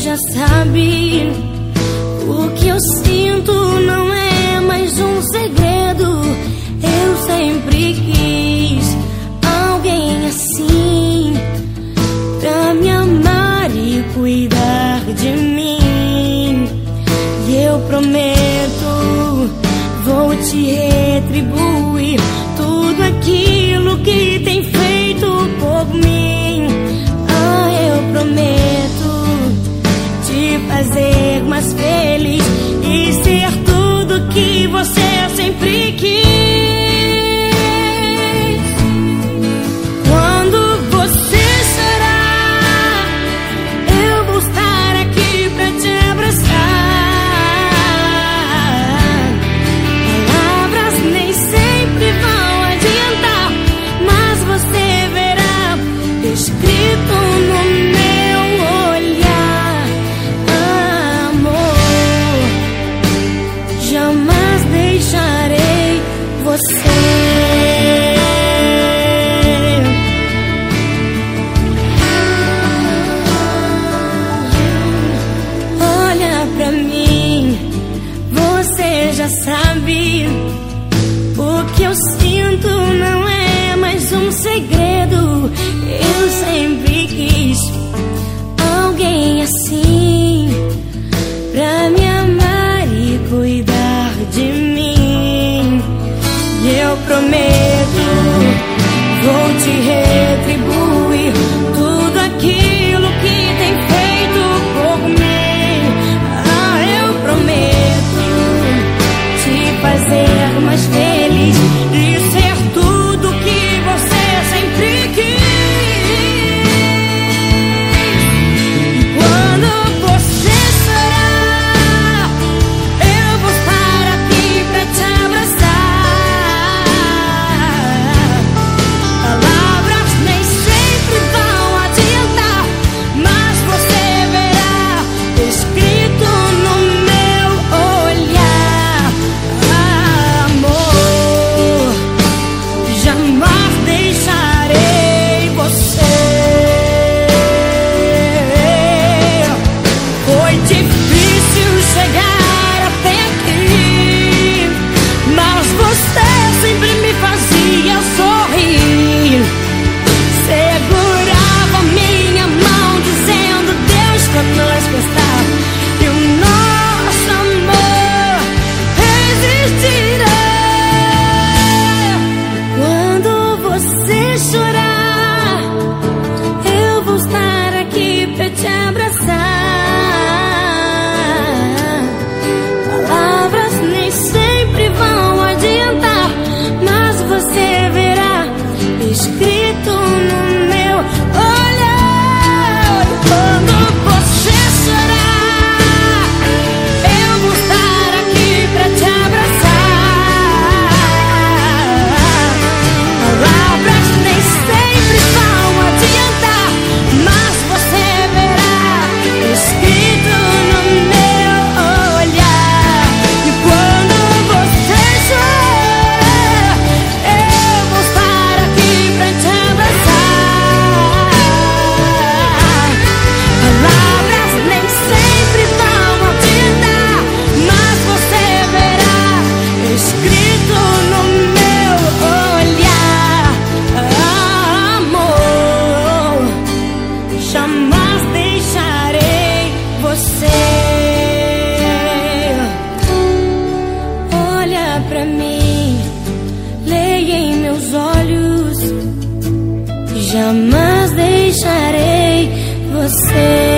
já sabe o que eu sinto não é mais um segredo. Eu sempre quis alguém assim pra me amar e cuidar de mim. E eu prometo, vou te retribuir. sabe? O que eu sinto não é mais um segredo. Eu sempre quis alguém assim Pra me amar e cuidar de mim. E eu prometo, vou te rever foi difícil chegar. Jamais deixarei você.